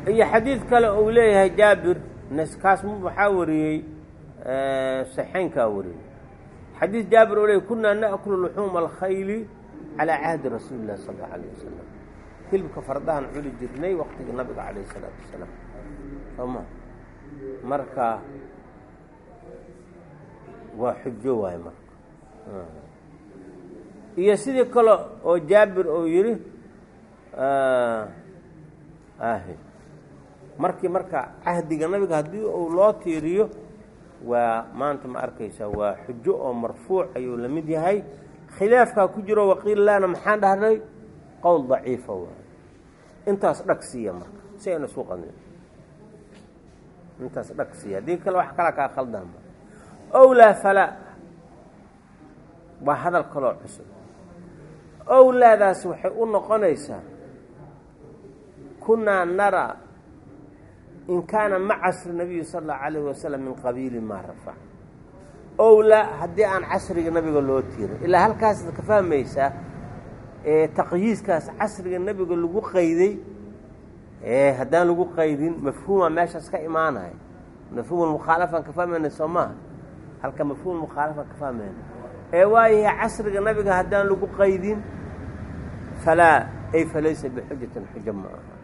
[SPEAKER 1] Iyo xadiid kale uu leeyahay jaabir kaas waxaa wariyey saxeynkaa wariyey. Xadiis jaabir oo ley kunaa naأkulu luxuuma alkhayli calaa cahdi rasuuli illahi sal allau alayh wasalam hilibka fardahan cuni jirnay waqtigii nabiga calayh isalaatu wasalaam. Sooma marka waa xujo waaye marka. Iyo sidii kale oo jaabir oo yidhi markii marka cahdiga nabiga haddii uu loo tiiriyo waa maanta ma arkaysaa waa xujo oo marfuuc ayuu la yahay. Khilaafkaa ku jiro waqiil laana maxaan dhahnay? Qowl daciifa waay intaas dhag siiya marka si aynu isu intaas dhag siiya. Haddii kale wax kala kaa khaldama owlaa falaa waa hadal kaloo cusub. Owlaadaas waxay u noqonaysaa kunaa naraa in kaana ma casri nabiyi sala allahu calayh wasalam min qabiili maa rafac. Owlaa haddii aan casriga nabiga loo tiirin ilaa halkaasaad ka fahmaysaa taqyiiskaas casriga nebiga lagu qayday haddaan lagu qaydin mafhuuma meeshaas ka imaanaya mafhuumulmukhaalafaan ka fahmayna soo maaha halka mafhuumulmukhaalafaan ka fahmayna ee waayahay casriga nabiga haddaan lagu qaydin falaa ay falaysa bixujatin xujo ma aha.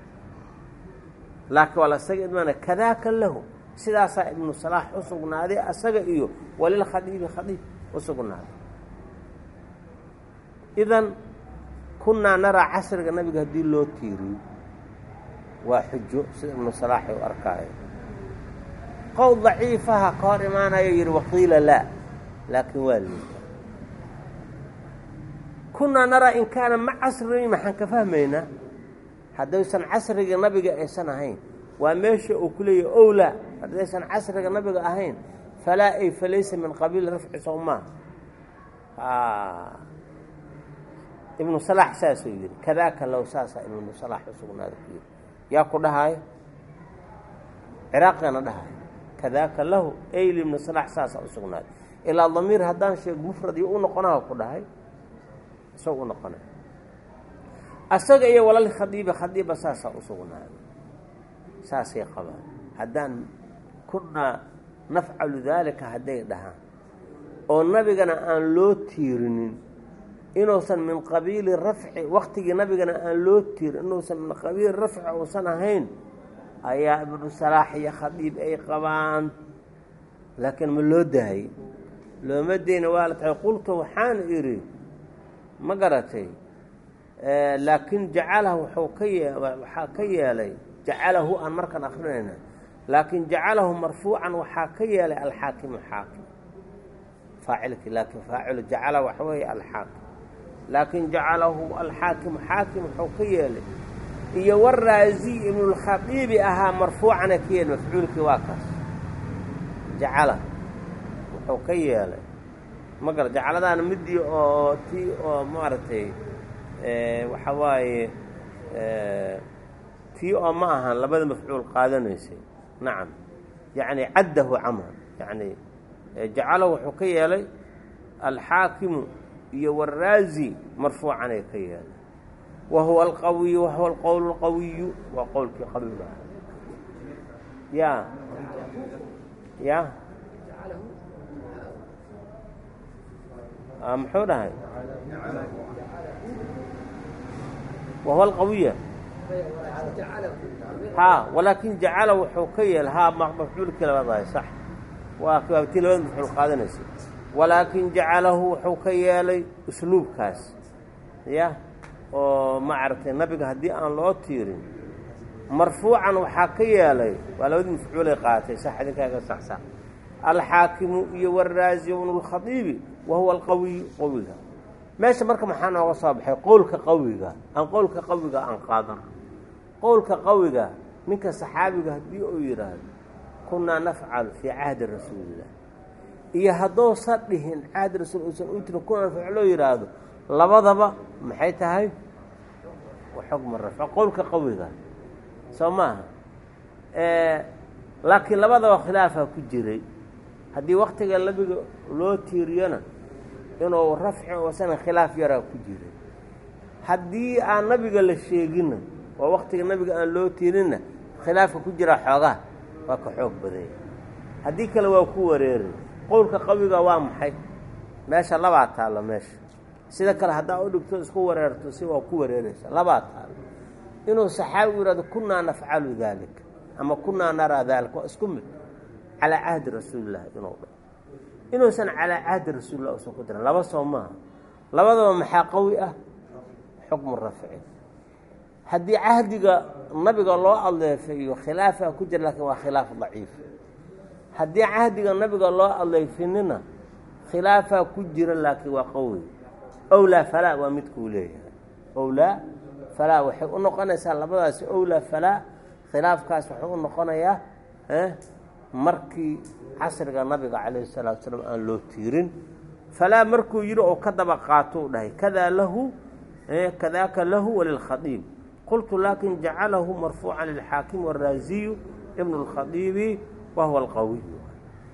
[SPEAKER 1] Laakiin waa la isaga idmaana kadaaka lahu. Sidaasaa ibnu salaax u sugnaaday asaga iyo walilkhadiibi khadiib u sugnaaday. Idan kunaa naraa casriga nabiga haddii loo tiiriyo waa xujo sida ibnu salaaxay u arkaayo qowl daciifaha ka hor imaanayo yidhi waqiila laa laakiin waa liida kunaa naraa in kaana ma casri maxaan ka fahmaynaa? Haddaysan casriga nabiga aysan ahayn. Waa meesha uu ku leeyahy owlaa haddaysan casriga nabiga ahayn falaa ay falaysa min qabiili rafci sowmaa ibnu salaax saasuu yidhi kadaaka low saasaa ibnu salaax u sugnaada ku yidhi. Yaa kadaaka lahu eyli ibnu salaax saasaa u sugnaaday. Ilaa damiir haddaan sheego mufrad u noqonaha ku dhahay isagoo u noqonay. Asaga iyo walal khadiiba khadiiba saasaa u sugnaaday. Saasay qabaan. Haddaan kunaa nafcalu daalika hadday dhahaan oo nabigana aan loo tiirinin inuusan min qabiili rafci waktigii nabigana aan loo tiirin inuusan min qabiili rafci uusan ahayn ayaa ibnu salaax iyo khadiib ay qabaan. Laakiin ma loo daayey looma dayna waa la tahay qultu waxaan idhi ma garatay. Laakiin jacalahu wuxuu ka yee waxaa ka yeelay jacalahu aan markaan akrinayna laakiin jacalahu marfuucan waxaa ka yeelay alxaakimu xaakim. Faacilkii laakiin faacilu jacala waxa weeye alxaakim. Laakiin jacalahu alxaakimu xaakim wuxuu ka yeelay iyo waraazi ibnulkhadiibi ahaa marfuucana ka yeelay mafcuulkii waa kaas. Jacala. Wuxuu ka yeelay. Ma gara jacaladaana midii oo tii oo maaragtay waxa waaye tii oo ma ahan labada mafcuul qaadanaysay nacam. Yacni caddahu camran. Yacni jacalahu wuxuu ka yeelay alxaakimu iyo waraazi marfuucanay ka yeelay wa huwa alqawiyu wa huwa alqowl alqawiyu. Waa qowlkii qawiga ah ya. Ya. Muxuu dhahay? Wa huwa alqawiya. Ha walaakin jacala wuxuu ka yeelay ha mafcuulkii labadahay sax. Waa tii labada mafcuul qaadanaysa. Walaakin jacalahu wuxuu ka oo maaragtay nabiga haddii aan loo tiirin marfuucan waxaa ka yeelay waa labadii mafcuulay qaatay sax saxsax alxaakimu iyo waraazi bnulkhadiibi wa huwa alqawiyu qawiga. Meesha marka maxaa nooga soo baxay? Qowlka qawiga aan qowlka qawiga aan qaadan. Qowlka qawiga ninka saxaabiga haddii uu yidhaahdo kunaa nafcalu fii cahdi rasuulillah. Iyo hadduusa dhihin cahdi rasuul uusan u tirin kunaa nafcal loo yidhaahdo labadaba maxay tahay? Xukma rafco qowlka qawiga soo maaha laakiin labadaba khilaafaa ku jiray. Haddii waktiga nabiga loo tiiriyona inuu rafci uusan khilaaf yaraa ku jiray. Haddii aan nabiga la sheeginna oo waktiga nabiga aan loo tiirinna khilaafka ku jiraa xoogaa waa ka xoog badanya haddii kale waa ku wareeray. Qowlka qawiga waa maxay? Meesha labaa taallo meesha sida kale haddaa u dhigto isku wareerto si waa ku wareeraysa. Labaa taallo inuu saxaabigu yihahdo kunaa nafcalu daalika ama kunaa naraa daalika waa isku mid. Calaa cahdi rasuulillahi inuu dha inuusan calaa cahdi rasuulilah usan ku diran laba soo labadaba maxaa qawi ah? Xukmu rafci. Haddii cahdiga nabiga loo adeefayo khilaafaa ku jira laakiin waa khilaaf daciif. Haddii cahdiga nabiga loo adeefinina khilaafaa ku jira laakiin waa qawi owlaa falaa waa midkuu leeyahay. Owlaa falaa waxay u noqonaysaa labadaasi owlaa falaa khilaafkaas wuxuu u noqonayaa markii casriga nabiga calayhi salaatu salaam aan loo tiirin. Falaa markuu yidhi oo ka daba qaato u dhahay kadaa lahu kadaaka lahu walilkhadiib qultu laakin jacalahu marfuucan lilxaakim waraasiyu ibnu اlkhadiibi wa huwa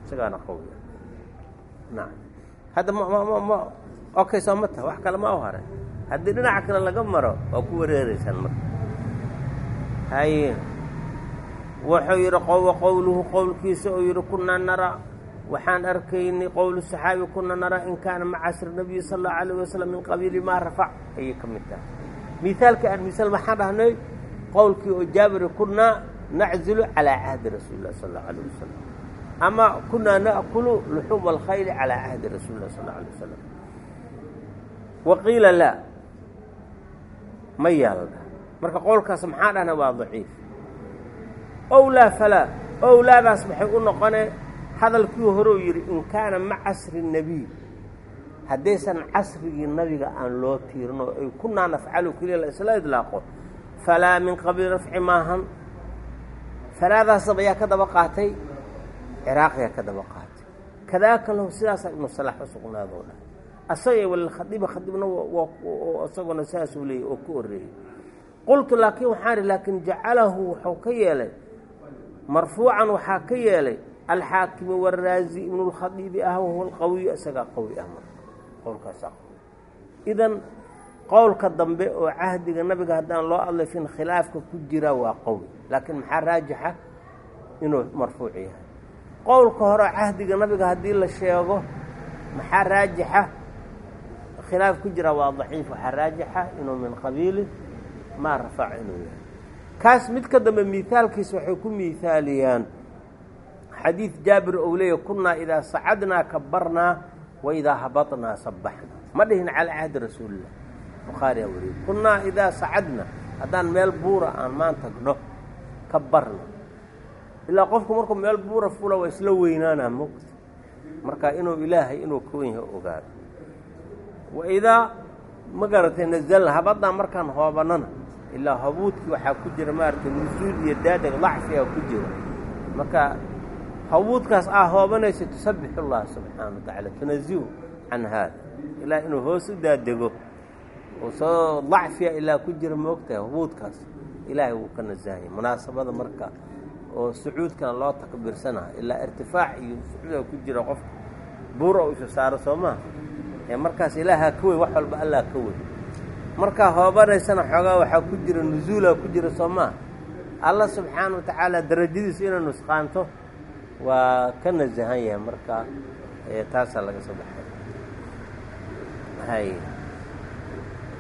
[SPEAKER 1] isagaana qawi nacam hadda okay soo ma taha wax kale ma u haray haddii dhinaca kale laga maro waa ku wareereysaan marka. Haye wuxuu yidhi wa qowluhu qowlkiisa oo yidhi kunaa nara. Waxaan arkaynay qowlu saxaabi kuna naraa in kaana maca nabiyi sal allahu alayh wasalam min qabiili maa rafac. Ayay ka mid tahay. Miaalka aan misaal maxaan dhahnay qowlkii oo jaabiri kunaa naczilu calaa cahdi rasuuli sal allahu alayh wasalam ama kunaa na'kulu luxuuma alkhayli calaa cahdi rasuuli sal allau alay wasalam wa qiila laa ma yaalda. Marka qowlkaas maxaan dhahnay waa daciif. Owlaa falaa owlaadaas maxay u noqonee hadalkii horeu yidhi in kaana maca casri nebiy haddaysan casrigii nabiga aan loo tiirin oo ay kunaa nafcalu keliya la isla idlaaqo. Falaa min qabiil rafci maahan. Falaadaasaba yaa ka daba qaatay. Ciraaqiyaa ka daba qaatay. Kadaaka lahu sidaasaa ibnu salax u sugnaadoo dhahay asaga walilkhadiiba khadiibna isaguna sidaasuu leeyay oo ku horreeyey qultu laakiin waxaan ihi laakiin jacalahu wuxuu ka yeelay marfuucan waxaa ka yeelay alxaakimi waraasi ibnu lkhadiibi ah wahuwa alqawiyu isagaa qawi ah qowlkaasaa qawi idan qowlka dambe oo cahdiga nabiga haddaan loo adlafin khilaafka ku jira waa qawi laakiin maxaa raajixa? Inuu marfuuc yahay. Qowlka hore cahdiga nabiga haddii la sheego maxaa raajixa khilaaf ku jira waa daciif waxaa raajixa inuu min qabiili maa rafac inuu yahay. Kaas mid ka dambe miaalkiisa waxay ku miaaliyaan xadiid jaabir ou leeya kunaa idaa sacadnaa kabarnaa wa idaa habatnaa sabaxnaa. Ma dhihin calaa cahdi rasuulilah bukhaariyaa weriye kunaa idaa sacadna haddaan meel buura aan maan tagno kabarna ilaa qofku markuu meel buura fula waa isla weynaanaa mogta marka inuu ilaahay inuu ka wen yahay ogaado wa idaa ma garatay nazalna habaddaan markaan hoobanana ilaa habuudkii waxaa ku jira maaragtay nusuul iyo daadeg dacfigaa ku jira marka habuudkaas aa hoobanaysa tusabixu llaha subxaana wa tacaala tunazihu can haada ilaa inuu hoos u daadego oo soo dacfiya ilaa ku jira moogtahay habuudkaas ilaahay wuu ka nasahaya munaasabada marka oo sucuudkana loo takbiirsanaha ilaa irtifaac iyo sucuuda ku jira qofka buura u isu saaro soo maa ee markaas ilaahaa ka weyn wax walba allaa ka weyn. Markaa hoobanaysana xoogaa waxaa ku jira nusuulaa ku jira soo maa alla subxaana wa tacaala darajadiisa inay nusqaanto waa ka nasahan yahay marka taasaa laga soo baxay.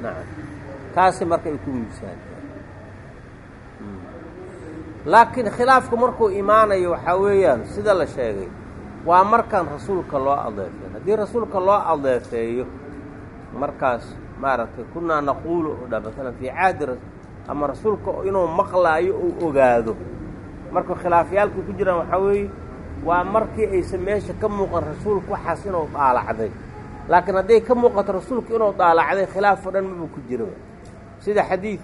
[SPEAKER 1] Nacam. Taasi marka ay ku miisaan. Laakiin khilaafku markuu imaanayo waxaa weeyaan sida la sheegay waa markaan rasuulka loo adeefeyn haddii rasuulka loo adeefeeyo markaas maaragtay kunaa naquulu oo dha maalan fii caadi ama rasuulka inuu maqlaayo ou ogaado. Marka khilaafyaalkay ku jiraan waxaa weeye waa markii aysan meesha ka muuqan rasuulku waxaas inuu daalacday. Laakiin hadday ka muuqato rasuulku inuu daalacday khilaafoo dhan mabuu ku jiro. Sida xadiid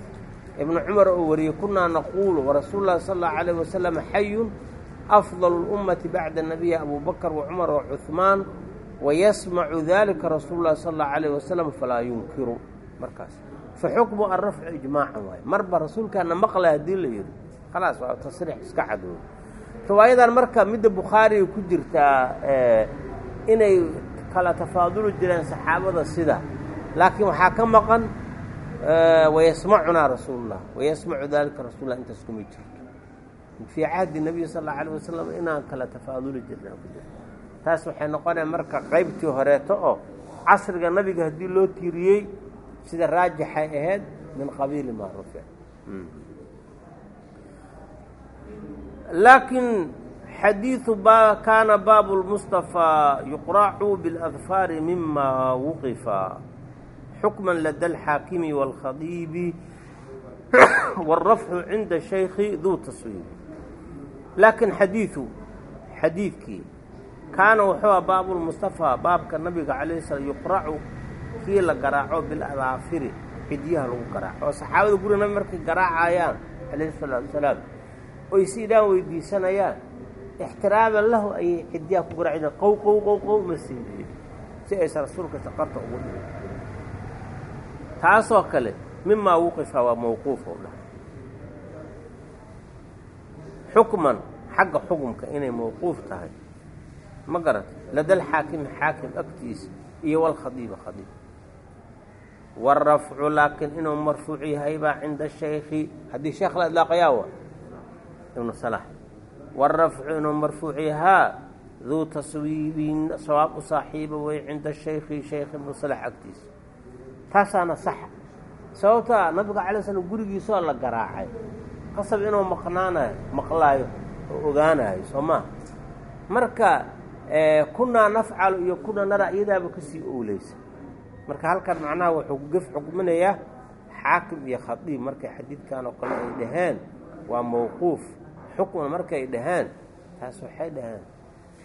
[SPEAKER 1] ibnu cumar oo wariyey kunaa naquulu warasuulu llahi sala allahu alayh wasalam xayun afdalu اlummati bacda nabiyi abu bakr wacumar wacuhmaan wayasmacu dalika rasuulu llahi sala allahu alayh wasalam falaa yunkiru markaas fa xukmu alrafcu ijmaacan waaye marba rasuulkaana maqlay haddii la yidhi khalaas waa tasriix iska cadooy riwaayadan marka midda bukhaariga ku jirtaa inay kala tafaaduli jireen saxaabada sida laakiin waxaa ka maqan wayasmacunaa rasuulullah wayasmacu dalika rasuullah intaas kuma jirto fii cahdi nabiy sal allau alayh wasalam inaan kala tafaaduli jirnaa ku jirto taas waxay noqonaya marka qaybtii horeeto oo casriga nabiga haddii loo tiiriyey sida raajixay ahayd min qabiili maa rufic laakiin xadiiثu kaana baabu lmustafىa yuqracu biاladfaari mima wuqifa xukma lada alxaakimi wاlkhadiibi wاlrafcu cinda shaykhi duu taswiibi laakiin xadiiu xadiidkii kaana wuxuu a baabu lmustafaa baabka nabiga calayh slam yuqracu kii la garaaco biladaafiri cidyaha lagu garaaco. Oo saxaabada guriga nabi markay garaacayaan calayhi salaatu wasalaam oy siidaan weydiisanayaan. Ixtiraaman lahu ayay cidyaha ku garaaceen qow qow qow qow ma siinay si aysan rasuulka saqarta ugu dhigin. Taasoo kale mimaa wuqifa waa mawquuf oo dhahay xukman xagga xukumka inay mawquuf tahay. Ma garat ladalxaakimi xaakim agtiisa iyo walkhadiiba khadiib. Wاrafcu laakiin inuu marfuuc yahay baa cinda shaykhi. Haddii sheekh la idlaaqayaawa ibnu salax. Wاrafcu inuu marfuuc yahaa duu taswiibin sawaab u saaxiiba way cinda shaykhi shaykh ibnu salax agtiisa taasaana saxa. Sababtaa nabiga calay slam gurigiisoo la garaacay qasab inuu maqnaanayo maqlaayo oo ogaanayo soo maa marka kunaa nafcalu iyo kunaa nara iyadaaba ka sii owleysa marka halkan macnaha wuxuu gef xukminayaa xaakim iyo khadiib markay xadiidkan oo kale ay dhaheen waa mawquuf. Xukman markay dhaheen taas waxay dhaheen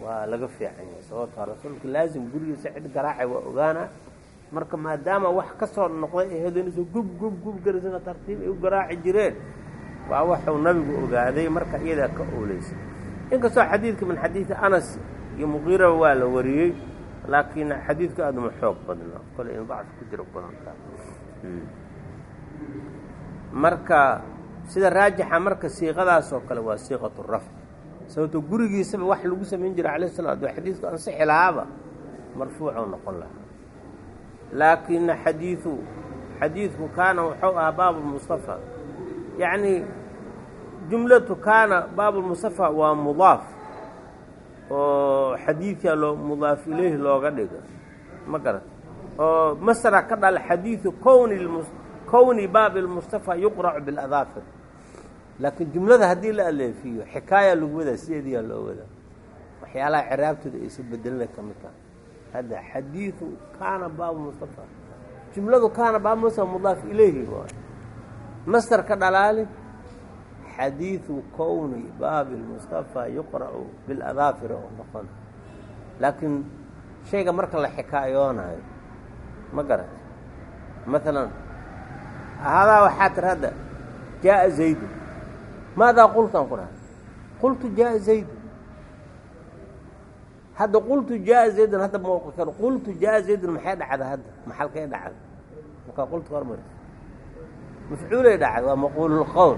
[SPEAKER 1] waa laga fiican yahay. Sababtaa rasuulka laazim gurigiisa cid garaacay waa ogaana. Marka maadaama wax ka soo noqday ay hedanayso gub gub gub garasana tartiib ay u garaaci jireen waa waxuu nabigu ogaaday marka iyadaa ka owleysa inkastoo xadiidka min xadiidi anas iyo muqiiraba waa la wariyey laakiin xadiidku aada uma xoog badna. Kole in bacd ku jiro badanka. Marka sida raajixa marka siiqadaas oo kale waa siiqatu rafc sababto gurigiisaba wax lagu samayn jira calayh salaat wa xadiidku ansixi lahaaba marfuucuu noqon lahaa. Laakina xadiiu xadiidku kaana wuxuu ahaa baabulmustafa yacni jumlatu kaana baabulmustafa waa mudaaf oo xadiidkaa loo mudaaf ileyhi looga dhiga ma garat oo masra ka dhala xadiidu kowni baabi lmustafa yuqracu biladaafir laakiin jumlada haddii la aleefiyo xikaaya lagu wadaa sideediyaa loo wadaa. Waxyaalaha ciraabtooda aysa bedelina ka mid tahay. Hadda xadiidu kaana baabu mustafa. Jumladu kaana baabu mustafa mudaaf ileyhi waay mastar ka dhalaali xadiidu kowni baabi lmustafa yuqracu biladaafir oo noqon laakiin shayga marka la xikaayoonayo ma garat maalan hadaa waxaa tir hadda jaaa zaydu. Maadaa qultu aan ku dhahay? Qultu jaaa zaydu. Hadda qultu jaaa zaydun hadda karo qultu jaaa zaydun maxay dhacda hadda? Maxalkay dhacda? Markaa qultu hormari mafcuulay dhacda waa maquululqowl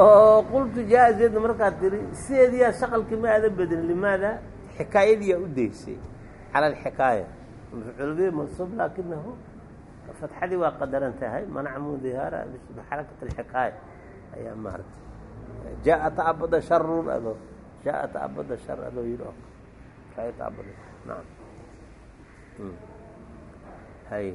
[SPEAKER 1] oo qultu jaaa zaydun markaad tiri sideediyaa shaqalkii ma aada bedin limaada xikaayadiyaa u daysay cala alxikaaya mafcuul mansuub laakinahu fatxadii waa qadaran tahay. Manaca mudihaara bixarakat alxikaaya ayaa maarata jaa taabada sharun adoo jaa taabada shar adoo yidhi oo. Taabada naam. Hay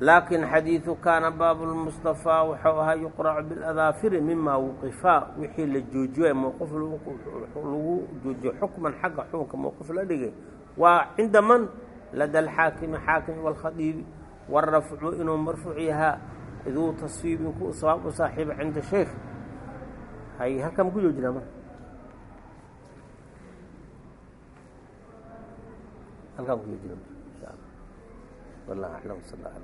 [SPEAKER 1] laakin xadiidu kaana baabu lmustafaa wuxuu ahaa yuqracu biladaafiri mima wuqifaa wixii la joojiyo mowqif lagu joojiyo xukman xagga xukunka mowqif la dhigay. Waa cinda man lada alxaakimi xaakimi wاlkhadiibi wاrafcu inuu marfuuc yahaa iduu taswiibin ku sawaab u saaxiiba cinda sheikh. Hay halkaa ma ku joojinaa marka? Halkaan ku joojina insha allah. Wallah aclam sal